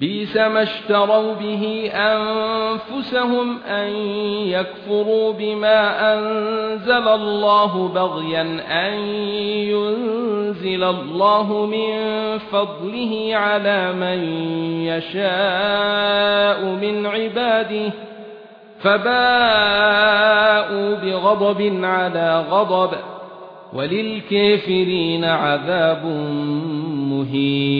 بئس ما اشتروا به أنفسهم أن يكفروا بما أنزل الله بغيا أن ينزل الله من فضله على من يشاء من عباده فباءوا بغضب على غضب وللكافرين عذاب مهين